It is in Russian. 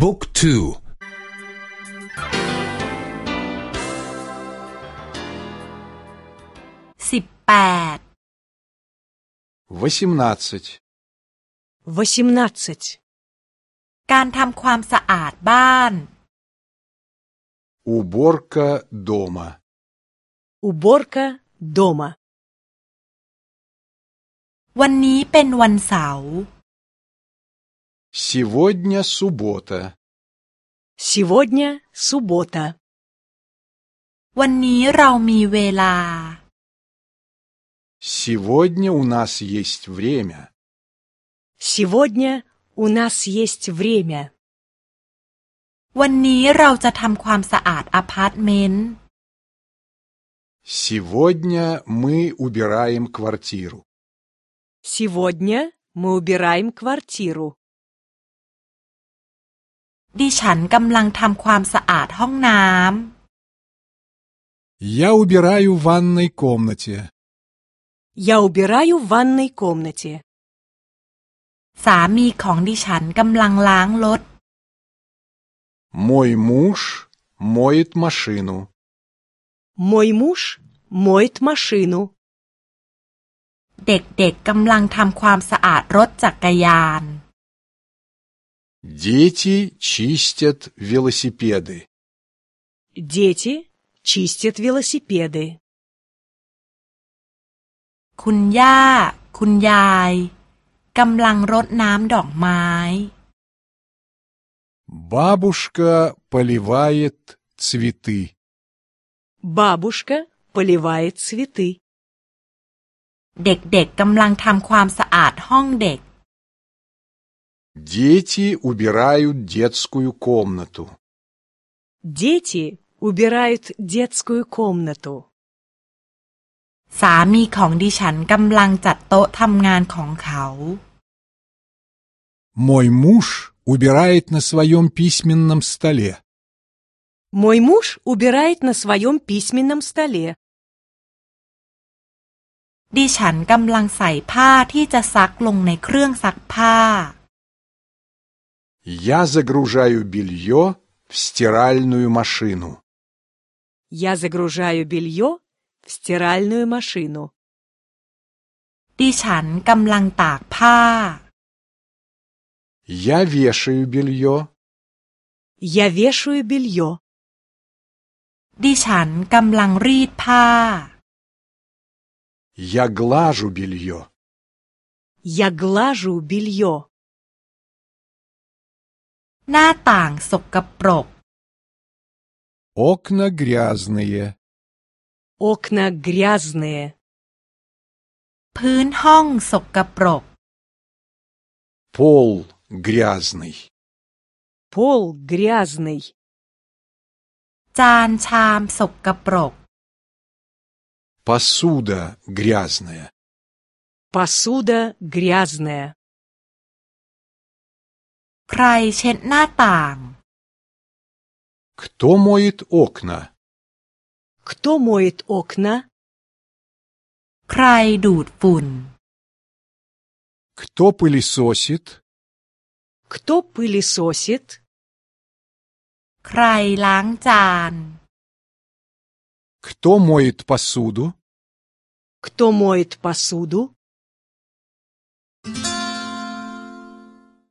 บุ๊กทูสิบแปดวิสิมนาซิตการทำความสะอาดบ้านอุบอร์กาดอมาอุบอร์กาดอมาวันนี้เป็นวันเสาร์ сегодня суббота, Сегодня суббота. วันนี้เรามีเวลา сегодня у нас есть время, Сегодня у нас есть время. วันนี้เราจะทำความสะอาดอพาร์ตเมนต์ сегодня мы убираем квартиру, Сегодня мы убираем квартиру. ดิฉันกำลังทำความสะอาดห้องน้ я убираю в ванной комнате, Я убираю в ванной комнате. ำสามีของดิฉันกำลังล้างรถ мой муж моет машину, Мой муж моет машину. เด็กๆกำลังทำความสะอาดรถจักรยาน дети чистят велосипеды, Дети чистят велосипеды. คุณย่า คุณยายกำลังรดน้ำดอกไม้ бабушка поливает цветы. Бабушка поливает цветы. เด็กๆกำลังทำความสะอาดห้องเด็ก Дети убирают детскую комнату. Дети убирают детскую комнату. สามีของดิฉันกำลังจัดโต๊ะทำงานของเขา Мой муж убирает на своем письменном столе. Мой муж убирает на своем письменном столе. ดิฉันกำลังใส่ผ้าที่จะซักลงในเครื่องซักผ้า Я загружаю белье в стиральную машину. Я загружаю белье в стиральную машину. ดิฉันกำลังตากผ้า Я вешаю белье. Я вешаю белье. ดิฉันกำลังรีดผ้า Я глажу белье. Я глажу белье. หน้าต่างสกปรก Окна грязные. Окна грязные. พื้นห้องสกปรก Пол грязный. Пол грязный. จานชามสกปรก Посуда грязная. Посуда грязная. ใครเช็ดหน้าต่าง Кто моет окна? Кто моет окна? ใครดูดฝุ่น Кто пылесосит? Кто пылесосит? ใครล้างจาน Кто моет посуду? Кто моет посуду?